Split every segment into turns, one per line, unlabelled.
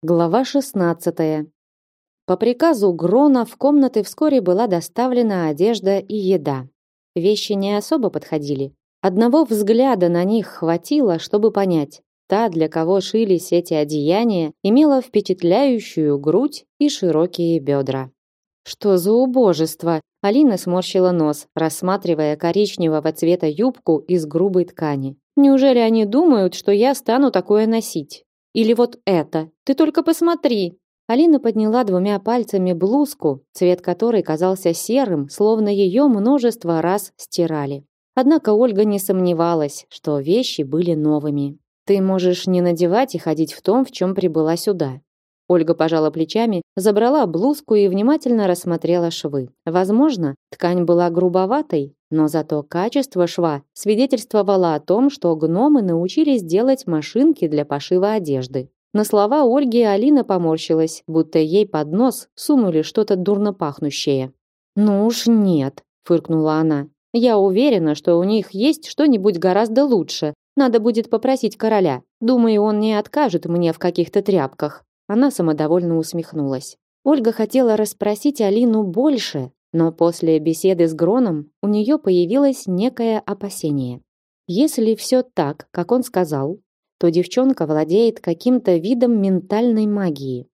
Глава 16. По приказу Грона в комнаты вскоре была доставлена одежда и еда. Вещи не особо подходили. Одного взгляда на них хватило, чтобы понять. Та, для кого шились эти одеяния, имела впечатляющую грудь и широкие бедра. Что за убожество? Алина сморщила нос, рассматривая коричневого цвета юбку из грубой ткани. Неужели они думают, что я стану такое носить? Или вот это. Ты только посмотри. Алина подняла двумя пальцами блузку, цвет которой казался серым, словно ее множество раз стирали. Однако Ольга не сомневалась, что вещи были новыми. Ты можешь не надевать и ходить в том, в чем прибыла сюда. Ольга пожала плечами, забрала блузку и внимательно рассмотрела швы. Возможно, ткань была грубоватой, но зато качество шва свидетельствовало о том, что гномы научились делать машинки для пошива одежды. На слова Ольги Алина поморщилась, будто ей под нос сунули что-то дурно пахнущее. «Ну уж нет», — фыркнула она. «Я уверена, что у них есть что-нибудь гораздо лучше. Надо будет попросить короля. Думаю, он не откажет мне в каких-то тряпках». Она самодовольно усмехнулась. Ольга хотела расспросить Алину больше, но после беседы с Гроном у нее появилось некое опасение. Если все так, как он сказал, то девчонка владеет каким-то видом ментальной магии.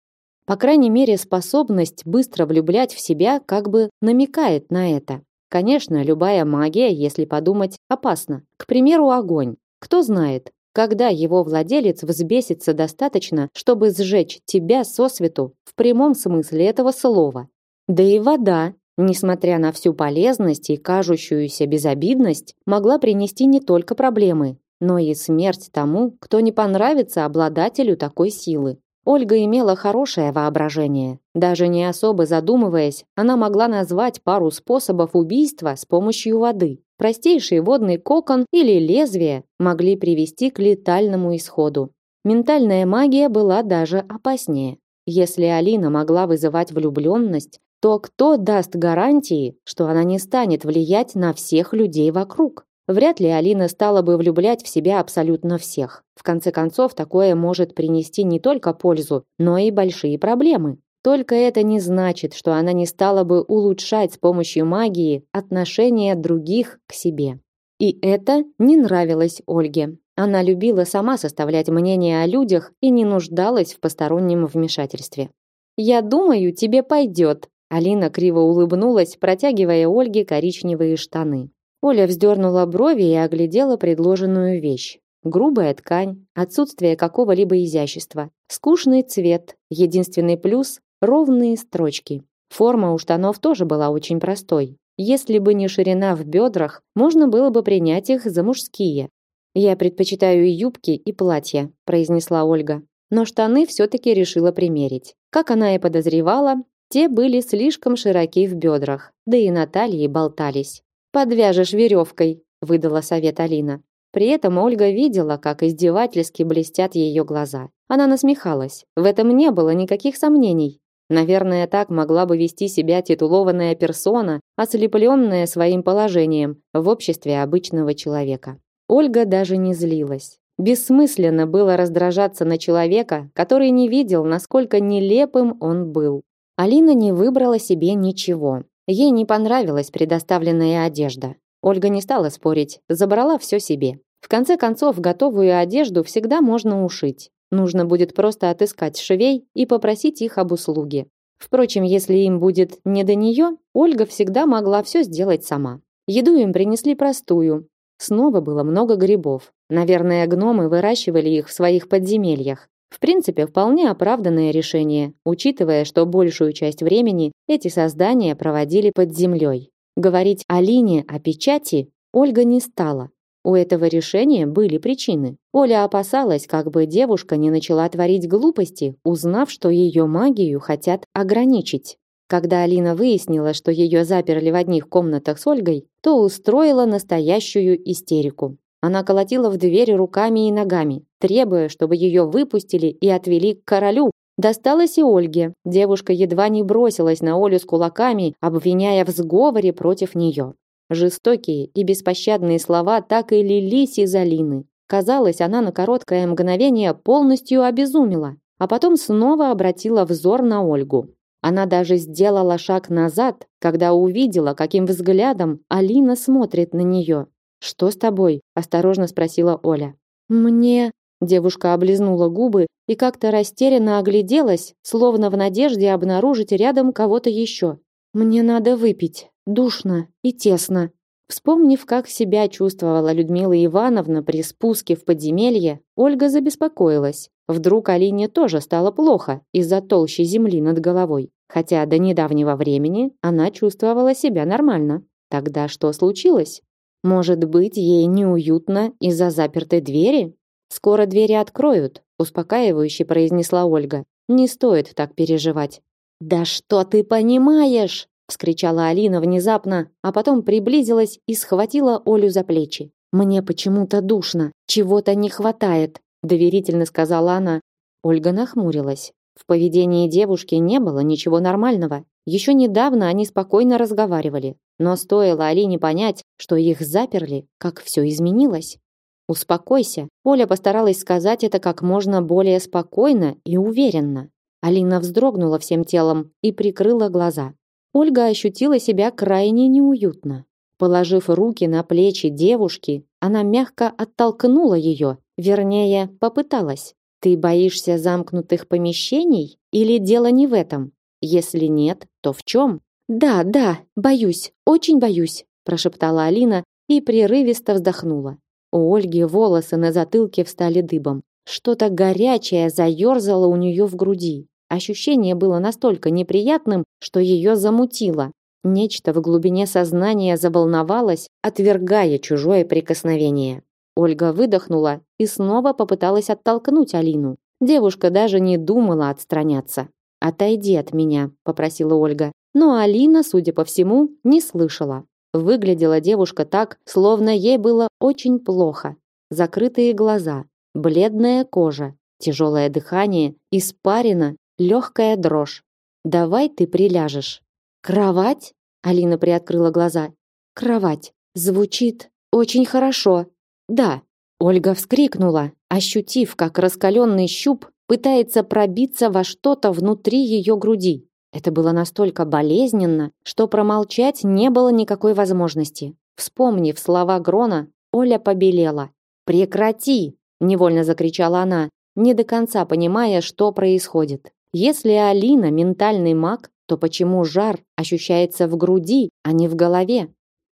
По крайней мере, способность быстро влюблять в себя как бы намекает на это. Конечно, любая магия, если подумать, опасна. К примеру, огонь. Кто знает, когда его владелец взбесится достаточно, чтобы сжечь тебя со свету в прямом смысле этого слова. Да и вода, несмотря на всю полезность и кажущуюся безобидность, могла принести не только проблемы, но и смерть тому, кто не понравится обладателю такой силы. Ольга имела хорошее воображение. Даже не особо задумываясь, она могла назвать пару способов убийства с помощью воды. Простейший водный кокон или лезвие могли привести к летальному исходу. Ментальная магия была даже опаснее. Если Алина могла вызывать влюбленность, то кто даст гарантии, что она не станет влиять на всех людей вокруг? Вряд ли Алина стала бы влюблять в себя абсолютно всех. В конце концов, такое может принести не только пользу, но и большие проблемы. Только это не значит, что она не стала бы улучшать с помощью магии отношения других к себе. И это не нравилось Ольге. Она любила сама составлять мнение о людях и не нуждалась в постороннем вмешательстве. «Я думаю, тебе пойдет», Алина криво улыбнулась, протягивая Ольге коричневые штаны. Оля вздернула брови и оглядела предложенную вещь. Грубая ткань, отсутствие какого-либо изящества, скучный цвет, единственный плюс – ровные строчки. Форма у штанов тоже была очень простой. Если бы не ширина в бедрах, можно было бы принять их за мужские. «Я предпочитаю и юбки, и платья», – произнесла Ольга. Но штаны все-таки решила примерить. Как она и подозревала, те были слишком широки в бедрах, да и на талии болтались. Подвяжешь веревкой, выдала совет Алина. При этом Ольга видела, как издевательски блестят ее глаза. Она насмехалась. В этом не было никаких сомнений. Наверное, так могла бы вести себя титулованная персона, ослепленная своим положением в обществе обычного человека. Ольга даже не злилась. Бессмысленно было раздражаться на человека, который не видел, насколько нелепым он был. Алина не выбрала себе ничего. Ей не понравилась предоставленная одежда. Ольга не стала спорить, забрала все себе. В конце концов, готовую одежду всегда можно ушить. Нужно будет просто отыскать швей и попросить их об услуге. Впрочем, если им будет не до нее, Ольга всегда могла все сделать сама. Еду им принесли простую. Снова было много грибов. Наверное, гномы выращивали их в своих подземельях. В принципе, вполне оправданное решение, учитывая, что большую часть времени эти создания проводили под землей. Говорить Алине о печати Ольга не стала. У этого решения были причины. Оля опасалась, как бы девушка не начала творить глупости, узнав, что ее магию хотят ограничить. Когда Алина выяснила, что ее заперли в одних комнатах с Ольгой, то устроила настоящую истерику. Она колотила в дверь руками и ногами, требуя, чтобы ее выпустили и отвели к королю. Досталось и Ольге. Девушка едва не бросилась на Олю с кулаками, обвиняя в сговоре против нее. Жестокие и беспощадные слова так и лились из Алины. Казалось, она на короткое мгновение полностью обезумела. а потом снова обратила взор на Ольгу. Она даже сделала шаг назад, когда увидела, каким взглядом Алина смотрит на нее. «Что с тобой?» – осторожно спросила Оля. «Мне...» – девушка облизнула губы и как-то растерянно огляделась, словно в надежде обнаружить рядом кого-то еще. «Мне надо выпить. Душно и тесно». Вспомнив, как себя чувствовала Людмила Ивановна при спуске в подземелье, Ольга забеспокоилась. Вдруг Алине тоже стало плохо из-за толщи земли над головой. Хотя до недавнего времени она чувствовала себя нормально. Тогда что случилось? Может быть, ей неуютно из-за запертой двери? Скоро двери откроют, успокаивающе произнесла Ольга. Не стоит так переживать. Да что ты понимаешь? вскричала Алина внезапно, а потом приблизилась и схватила Олю за плечи. Мне почему-то душно, чего-то не хватает, доверительно сказала она. Ольга нахмурилась. В поведении девушки не было ничего нормального. Еще недавно они спокойно разговаривали, но стоило Алине понять, что их заперли, как все изменилось. Успокойся. Оля постаралась сказать это как можно более спокойно и уверенно. Алина вздрогнула всем телом и прикрыла глаза. Ольга ощутила себя крайне неуютно. Положив руки на плечи девушки, она мягко оттолкнула ее, вернее, попыталась. Ты боишься замкнутых помещений или дело не в этом? Если нет, то в чем? Да, да, боюсь, очень боюсь, прошептала Алина и прерывисто вздохнула. У Ольги волосы на затылке встали дыбом. Что-то горячее заерзало у нее в груди. Ощущение было настолько неприятным, что ее замутило. Нечто в глубине сознания заволновалось, отвергая чужое прикосновение. Ольга выдохнула и снова попыталась оттолкнуть Алину. Девушка даже не думала отстраняться. «Отойди от меня», – попросила Ольга. Но Алина, судя по всему, не слышала. Выглядела девушка так, словно ей было очень плохо. Закрытые глаза, бледная кожа, тяжелое дыхание, испарина легкая дрожь. Давай ты приляжешь. Кровать? Алина приоткрыла глаза. Кровать. Звучит очень хорошо. Да. Ольга вскрикнула, ощутив, как раскаленный щуп пытается пробиться во что-то внутри ее груди. Это было настолько болезненно, что промолчать не было никакой возможности. Вспомнив слова Грона, Оля побелела. «Прекрати!» – невольно закричала она, не до конца понимая, что происходит. Если Алина ментальный маг, то почему жар ощущается в груди, а не в голове?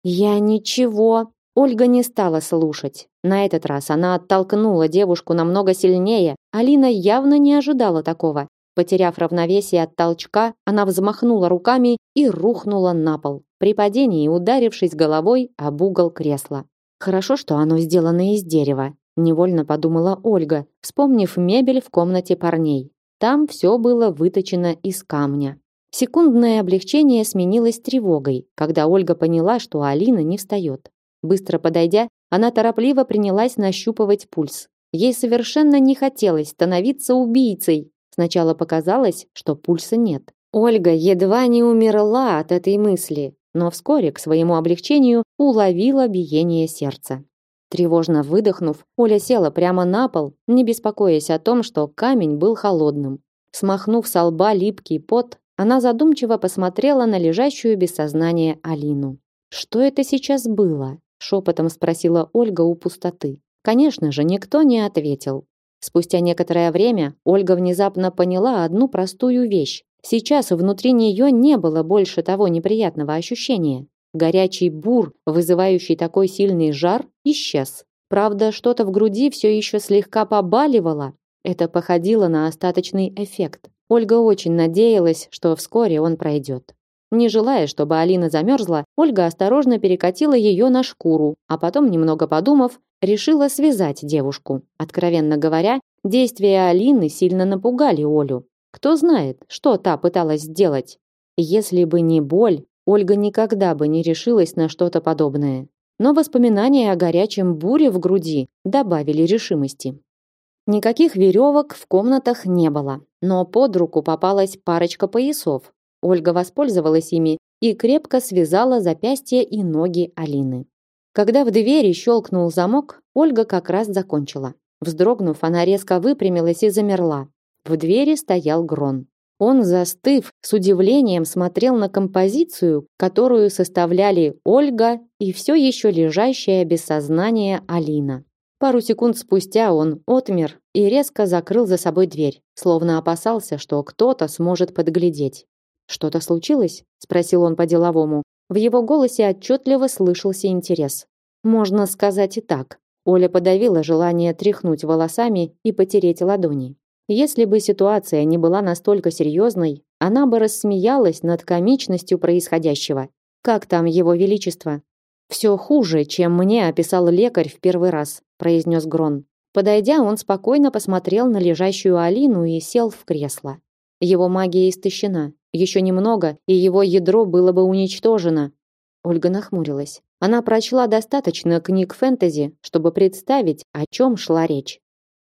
Я ничего. Ольга не стала слушать. На этот раз она оттолкнула девушку намного сильнее. Алина явно не ожидала такого. Потеряв равновесие от толчка, она взмахнула руками и рухнула на пол, при падении ударившись головой об угол кресла. Хорошо, что оно сделано из дерева, невольно подумала Ольга, вспомнив мебель в комнате парней. Там все было выточено из камня. Секундное облегчение сменилось тревогой, когда Ольга поняла, что Алина не встает. Быстро подойдя, она торопливо принялась нащупывать пульс. Ей совершенно не хотелось становиться убийцей. Сначала показалось, что пульса нет. Ольга едва не умерла от этой мысли, но вскоре к своему облегчению уловила биение сердца. Тревожно выдохнув, Оля села прямо на пол, не беспокоясь о том, что камень был холодным. Смахнув с лба липкий пот, она задумчиво посмотрела на лежащую без сознания Алину. «Что это сейчас было?» – шепотом спросила Ольга у пустоты. Конечно же, никто не ответил. Спустя некоторое время Ольга внезапно поняла одну простую вещь. Сейчас внутри нее не было больше того неприятного ощущения. Горячий бур, вызывающий такой сильный жар, исчез. Правда, что-то в груди все еще слегка побаливало. Это походило на остаточный эффект. Ольга очень надеялась, что вскоре он пройдет. Не желая, чтобы Алина замерзла, Ольга осторожно перекатила ее на шкуру, а потом, немного подумав, решила связать девушку. Откровенно говоря, действия Алины сильно напугали Олю. Кто знает, что та пыталась сделать. Если бы не боль, Ольга никогда бы не решилась на что-то подобное. Но воспоминания о горячем буре в груди добавили решимости. Никаких веревок в комнатах не было, но под руку попалась парочка поясов. Ольга воспользовалась ими и крепко связала запястья и ноги Алины. Когда в двери щелкнул замок, Ольга как раз закончила. Вздрогнув, она резко выпрямилась и замерла. В двери стоял Грон. Он, застыв, с удивлением смотрел на композицию, которую составляли Ольга и все еще лежащая без сознания Алина. Пару секунд спустя он отмер и резко закрыл за собой дверь, словно опасался, что кто-то сможет подглядеть. «Что-то случилось?» – спросил он по-деловому. В его голосе отчетливо слышался интерес. «Можно сказать и так». Оля подавила желание тряхнуть волосами и потереть ладони. Если бы ситуация не была настолько серьезной, она бы рассмеялась над комичностью происходящего. Как там его величество? Все хуже, чем мне описал лекарь в первый раз, произнес Грон. Подойдя, он спокойно посмотрел на лежащую Алину и сел в кресло. Его магия истощена. Еще немного, и его ядро было бы уничтожено. Ольга нахмурилась. Она прочла достаточно книг фэнтези, чтобы представить, о чем шла речь.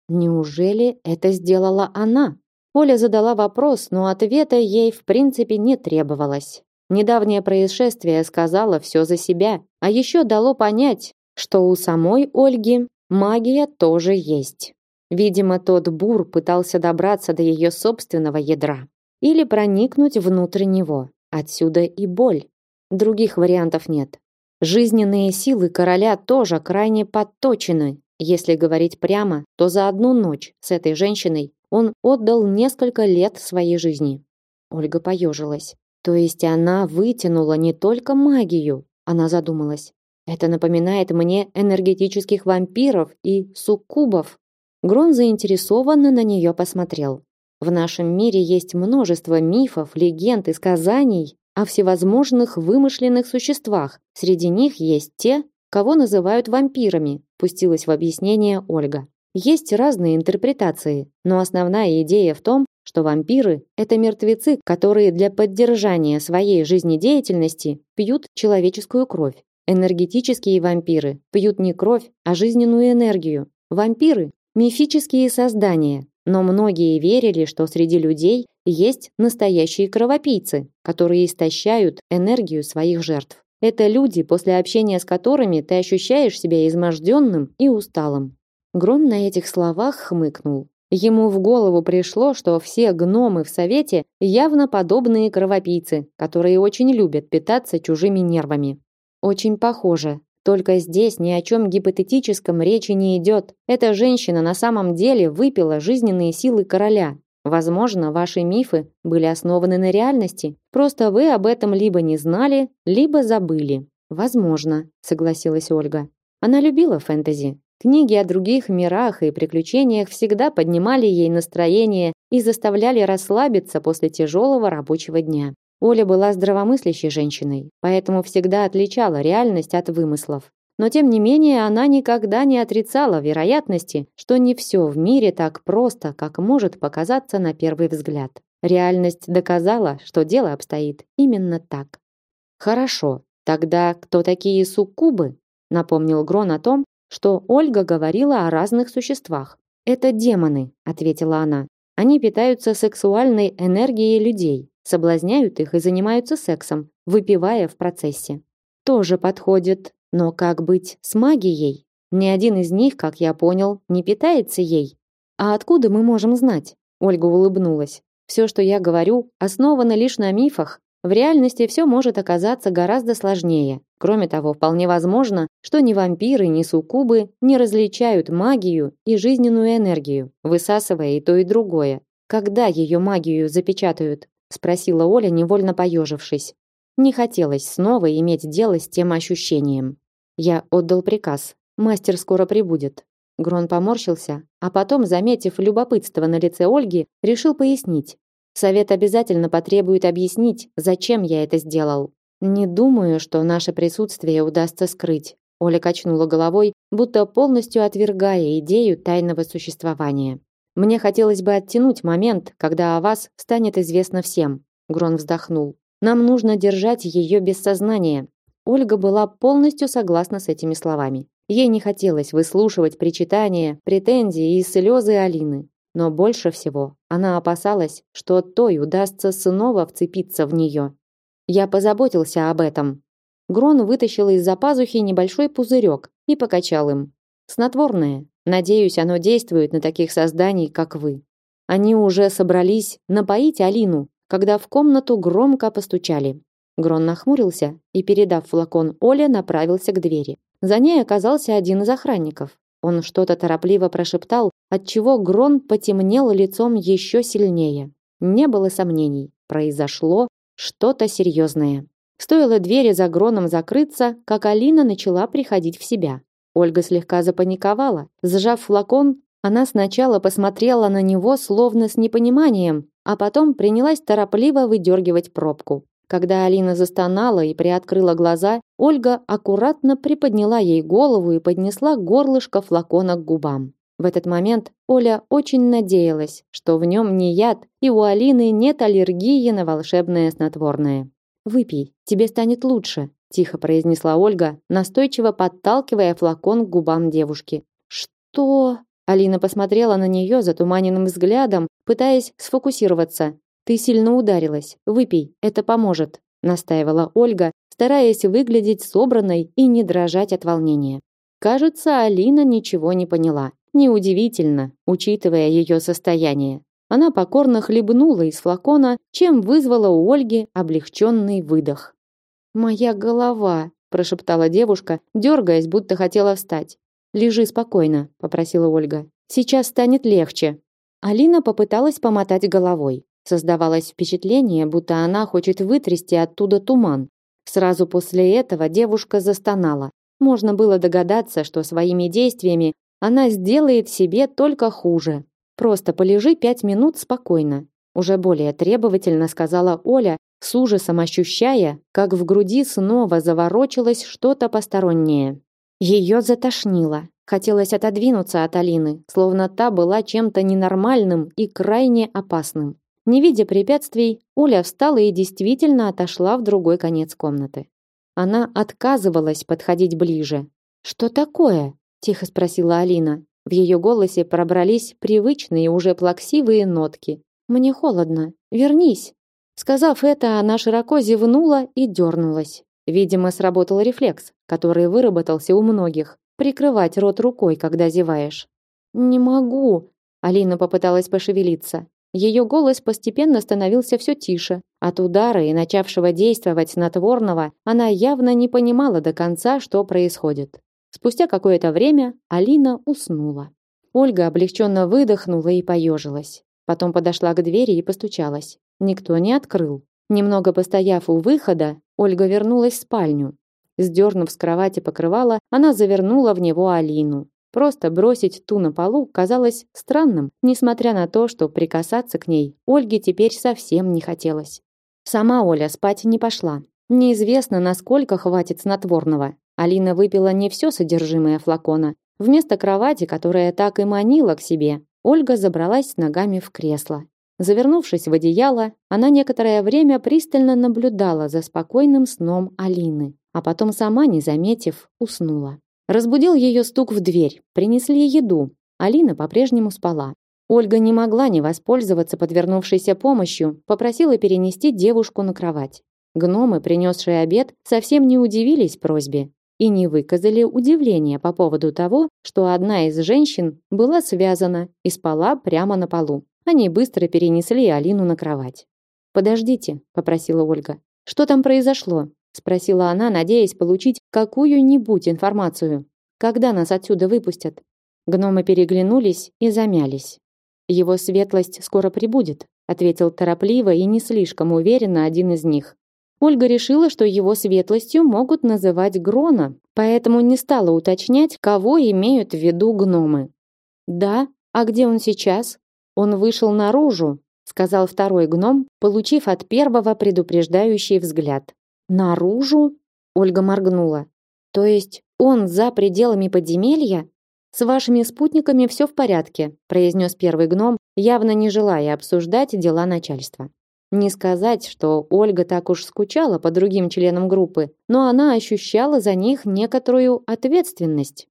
Неужели это сделала она? Оля задала вопрос, но ответа ей в принципе не требовалось. Недавнее происшествие сказало все за себя, а еще дало понять, что у самой Ольги магия тоже есть. Видимо, тот бур пытался добраться до ее собственного ядра или проникнуть внутрь него. Отсюда и боль. Других вариантов нет. Жизненные силы короля тоже крайне подточены, если говорить прямо, то за одну ночь с этой женщиной он отдал несколько лет своей жизни. Ольга поежилась. То есть она вытянула не только магию, она задумалась. Это напоминает мне энергетических вампиров и суккубов. Грон заинтересованно на нее посмотрел. В нашем мире есть множество мифов, легенд и сказаний о всевозможных вымышленных существах. Среди них есть те, кого называют вампирами, пустилась в объяснение Ольга. Есть разные интерпретации, но основная идея в том, что вампиры это мертвецы, которые для поддержания своей жизнедеятельности пьют человеческую кровь. Энергетические вампиры пьют не кровь, а жизненную энергию. Вампиры мифические создания, но многие верили, что среди людей есть настоящие кровопийцы, которые истощают энергию своих жертв. Это люди, после общения с которыми ты ощущаешь себя изможденным и усталым. Грон на этих словах хмыкнул. Ему в голову пришло, что все гномы в совете явно подобные кровопийцы, которые очень любят питаться чужими нервами. Очень похоже. Только здесь ни о чем гипотетическом речи не идет. Эта женщина на самом деле выпила жизненные силы короля, Возможно, ваши мифы были основаны на реальности. Просто вы об этом либо не знали, либо забыли. Возможно, согласилась Ольга. Она любила фэнтези. Книги о других мирах и приключениях всегда поднимали ей настроение и заставляли расслабиться после тяжелого рабочего дня. Оля была здравомыслящей женщиной, поэтому всегда отличала реальность от вымыслов. Но тем не менее она никогда не отрицала вероятности, что не все в мире так просто, как может показаться на первый взгляд. Реальность доказала, что дело обстоит именно так. Хорошо, тогда кто такие суккубы? Напомнил Грон о том, что Ольга говорила о разных существах. Это демоны, ответила она. Они питаются сексуальной энергией людей, соблазняют их и занимаются сексом, выпивая в процессе. Тоже подходит но как быть с магией? Ни один из них, как я понял, не питается ей. А откуда мы можем знать? Ольга улыбнулась. Все, что я говорю, основано лишь на мифах. В реальности все может оказаться гораздо сложнее. Кроме того, вполне возможно, что ни вампиры, ни суккубы не различают магию и жизненную энергию, высасывая и то, и другое. Когда ее магию запечатают? Спросила Оля, невольно поежившись. Не хотелось снова иметь дело с тем ощущением. Я отдал приказ. Мастер скоро прибудет. Грон поморщился, а потом, заметив любопытство на лице Ольги, решил пояснить. Совет обязательно потребует объяснить, зачем я это сделал. Не думаю, что наше присутствие удастся скрыть. Оля качнула головой, будто полностью отвергая идею тайного существования. Мне хотелось бы оттянуть момент, когда о вас станет известно всем. Грон вздохнул. Нам нужно держать ее без сознания. Ольга была полностью согласна с этими словами. Ей не хотелось выслушивать причитания, претензии и слезы Алины. Но больше всего она опасалась, что той удастся снова вцепиться в нее. Я позаботился об этом. Грон вытащил из-за пазухи небольшой пузырек и покачал им. Снотворное. Надеюсь, оно действует на таких созданий, как вы. Они уже собрались напоить Алину, когда в комнату громко постучали. Грон нахмурился и, передав флакон Оле, направился к двери. За ней оказался один из охранников. Он что-то торопливо прошептал, отчего Грон потемнел лицом еще сильнее. Не было сомнений, произошло что-то серьезное. Стоило двери за Гроном закрыться, как Алина начала приходить в себя. Ольга слегка запаниковала. Сжав флакон, она сначала посмотрела на него словно с непониманием, а потом принялась торопливо выдергивать пробку. Когда Алина застонала и приоткрыла глаза, Ольга аккуратно приподняла ей голову и поднесла горлышко флакона к губам. В этот момент Оля очень надеялась, что в нем не яд, и у Алины нет аллергии на волшебное снотворное. «Выпей, тебе станет лучше», – тихо произнесла Ольга, настойчиво подталкивая флакон к губам девушки. «Что?» Алина посмотрела на нее затуманенным взглядом, пытаясь сфокусироваться. Ты сильно ударилась. Выпей, это поможет, настаивала Ольга, стараясь выглядеть собранной и не дрожать от волнения. Кажется, Алина ничего не поняла. Неудивительно, учитывая ее состояние. Она покорно хлебнула из флакона, чем вызвала у Ольги облегченный выдох. «Моя голова», – прошептала девушка, дергаясь, будто хотела встать. «Лежи спокойно», – попросила Ольга. «Сейчас станет легче». Алина попыталась помотать головой. Создавалось впечатление, будто она хочет вытрясти оттуда туман. Сразу после этого девушка застонала. Можно было догадаться, что своими действиями она сделает себе только хуже. Просто полежи пять минут спокойно. Уже более требовательно сказала Оля, с ужасом ощущая, как в груди снова заворочилось что-то постороннее. Ее затошнило. Хотелось отодвинуться от Алины, словно та была чем-то ненормальным и крайне опасным. Не видя препятствий, Оля встала и действительно отошла в другой конец комнаты. Она отказывалась подходить ближе. «Что такое?» – тихо спросила Алина. В ее голосе пробрались привычные уже плаксивые нотки. «Мне холодно. Вернись!» Сказав это, она широко зевнула и дернулась. Видимо, сработал рефлекс, который выработался у многих. Прикрывать рот рукой, когда зеваешь. «Не могу!» Алина попыталась пошевелиться. Ее голос постепенно становился все тише. От удара и начавшего действовать снотворного она явно не понимала до конца, что происходит. Спустя какое-то время Алина уснула. Ольга облегченно выдохнула и поежилась. Потом подошла к двери и постучалась. Никто не открыл. Немного постояв у выхода, Ольга вернулась в спальню. Сдернув с кровати покрывало, она завернула в него Алину. Просто бросить ту на полу казалось странным, несмотря на то, что прикасаться к ней Ольге теперь совсем не хотелось. Сама Оля спать не пошла. Неизвестно, насколько хватит снотворного. Алина выпила не все содержимое флакона. Вместо кровати, которая так и манила к себе, Ольга забралась ногами в кресло. Завернувшись в одеяло, она некоторое время пристально наблюдала за спокойным сном Алины, а потом сама, не заметив, уснула. Разбудил ее стук в дверь. Принесли еду. Алина по-прежнему спала. Ольга не могла не воспользоваться подвернувшейся помощью, попросила перенести девушку на кровать. Гномы, принесшие обед, совсем не удивились просьбе и не выказали удивления по поводу того, что одна из женщин была связана и спала прямо на полу. Они быстро перенесли Алину на кровать. «Подождите», — попросила Ольга. «Что там произошло? спросила она, надеясь получить какую-нибудь информацию. Когда нас отсюда выпустят? Гномы переглянулись и замялись. Его светлость скоро прибудет, ответил торопливо и не слишком уверенно один из них. Ольга решила, что его светлостью могут называть Грона, поэтому не стала уточнять, кого имеют в виду гномы. Да, а где он сейчас? Он вышел наружу, сказал второй гном, получив от первого предупреждающий взгляд. Наружу? Ольга моргнула. То есть он за пределами подземелья? С вашими спутниками все в порядке, произнес первый гном, явно не желая обсуждать дела начальства. Не сказать, что Ольга так уж скучала по другим членам группы, но она ощущала за них некоторую ответственность.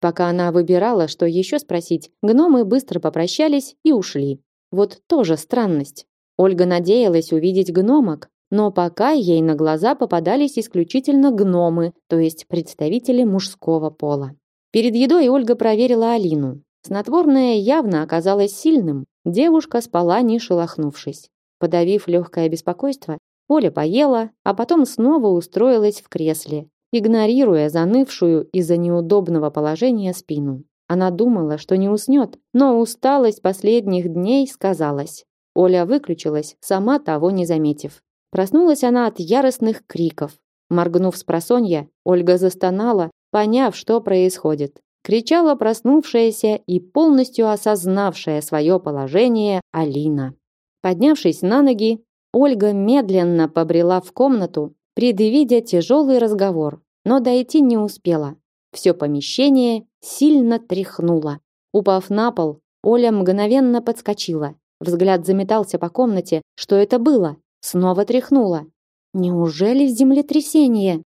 Пока она выбирала, что еще спросить, гномы быстро попрощались и ушли. Вот тоже странность. Ольга надеялась увидеть гномок, но пока ей на глаза попадались исключительно гномы, то есть представители мужского пола. Перед едой Ольга проверила Алину. Снотворное явно оказалось сильным. Девушка спала, не шелохнувшись. Подавив легкое беспокойство, Оля поела, а потом снова устроилась в кресле, игнорируя занывшую из-за неудобного положения спину. Она думала, что не уснет, но усталость последних дней сказалась. Оля выключилась, сама того не заметив. Проснулась она от яростных криков. Моргнув с просонья, Ольга застонала, поняв, что происходит. Кричала проснувшаяся и полностью осознавшая свое положение Алина. Поднявшись на ноги, Ольга медленно побрела в комнату, предвидя тяжелый разговор, но дойти не успела. Все помещение сильно тряхнуло. Упав на пол, Оля мгновенно подскочила. Взгляд заметался по комнате. Что это было? Снова тряхнуло. Неужели землетрясение?